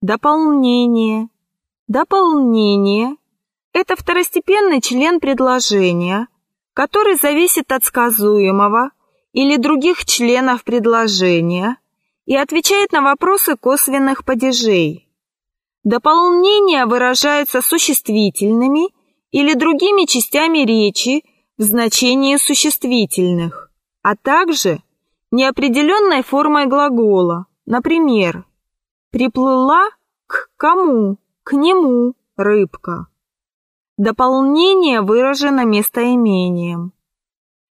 дополнение. Дополнение – это второстепенный член предложения, который зависит от сказуемого или других членов предложения и отвечает на вопросы косвенных падежей. Дополнение выражается существительными или другими частями речи в значении существительных, а также неопределенной формой глагола, например, «приплыла к кому?» к нему рыбка. Дополнение выражено местоимением.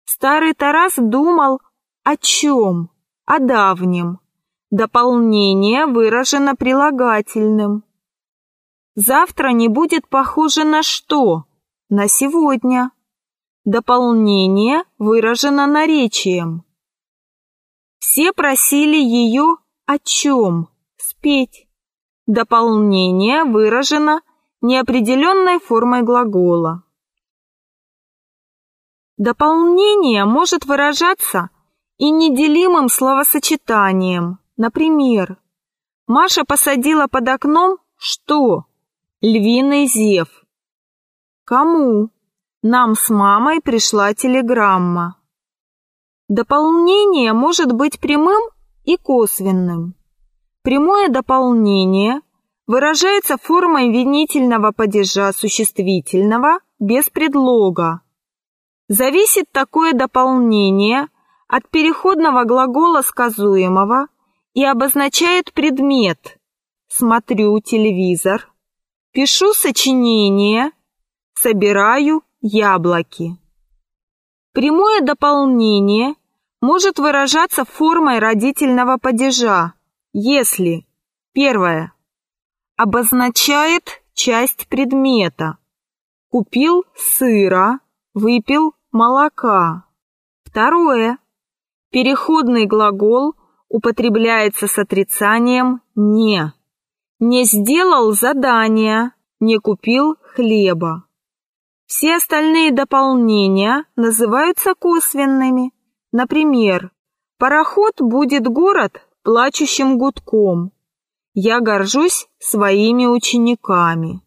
Старый Тарас думал о чем? О давнем. Дополнение выражено прилагательным. Завтра не будет похоже на что? На сегодня. Дополнение выражено наречием. Все просили ее о чем? Спеть. Дополнение выражено неопределенной формой глагола. Дополнение может выражаться и неделимым словосочетанием. Например, Маша посадила под окном что? Львиный зев. Кому? Нам с мамой пришла телеграмма. Дополнение может быть прямым и косвенным. Прямое дополнение выражается формой винительного падежа существительного без предлога. Зависит такое дополнение от переходного глагола сказуемого и обозначает предмет «смотрю телевизор», «пишу сочинение», «собираю яблоки». Прямое дополнение может выражаться формой родительного падежа если первое обозначает часть предмета. Купил сыра, выпил молока. Второе. Переходный глагол употребляется с отрицанием «не». Не сделал задания, не купил хлеба. Все остальные дополнения называются косвенными. Например, пароход будет город плачущим гудком. Я горжусь своими учениками.